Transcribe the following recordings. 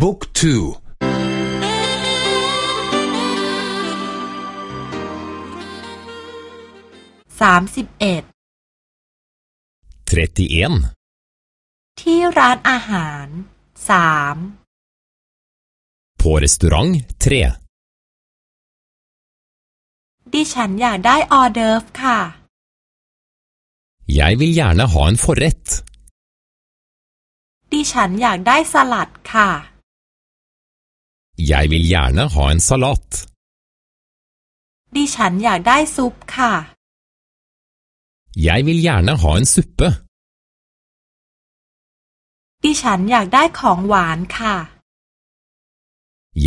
บุ๊กทูสามสิบเอ็ดที่ร้านอาหารสาม På restaurant 3ดิฉันอยากได้ออเดิร์ฟค่ะ Jeg vil gjerne ha en forrett. ดิฉันอยากได้สลัดค่ะ Jeg vil gjerne ha en salat. ดิฉันอยากได้ซุปค่ะ Jeg vil gjerne ha en suppe. ดิฉันอยากได้ของหวานค่ะ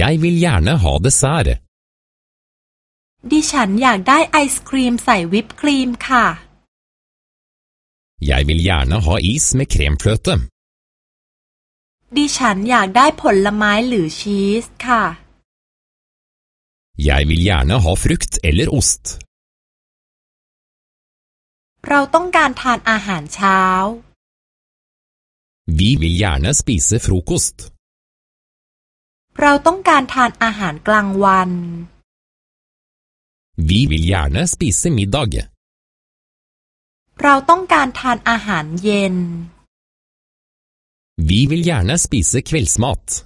Jeg vil gjerne ha dessert. ดิฉันอยากได้ไอศครีมใส่วิปครีมค่ะ Jeg vil gjerne ha is med kremfløte. ดิฉันอยากได้ผลไม้หรือชีสค่ะ Jeg vil gjerne ha frukt eller ost. เราต้องการทานอาหารเช้า Vi vil gjerne spise frokost. เราต้องการทานอาหารกลางวัน Vi vil gjerne spise middag. เราต้องการทานอาหารเย็น Vi vil gjerne spise kveldsmat.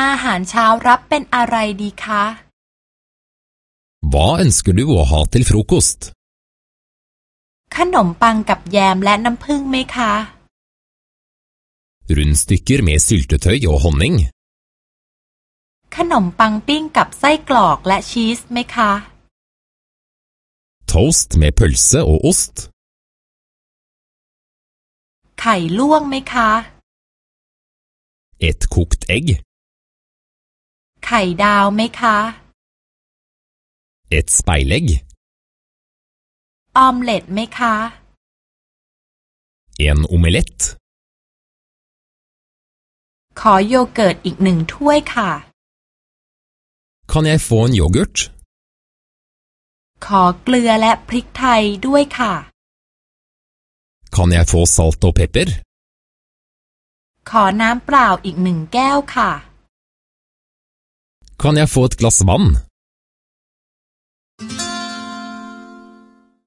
อาหารเช้ารับเป็นอะไรดีคะ Hva ønsker du å ha til frokost? ขนมปังกับแยมและน้ำผึ้งไหมคะ Rundstykker med syltetøy og honning. ขนมปังปิ้งกับไส้กรอกและชีสไหมคะ Toast med pølse og ost. ไข่ลวกไหมคะ Et kokt egg. ไข่ดาวไหมคะ Et speilegg. ออมเล็ตไหมคะ En omelett. ขอโยเกิร์ตอีกหนึ่งถ้วยค่ะ Kan jeg få en yoghurt? ขอเกลือและพริกไทยด้วยค่ะ Kan jeg få salt og pepper? ขอน้ำเปล่าอีกหนึ่งแก้วค่ะ Kan jeg få et glass vann?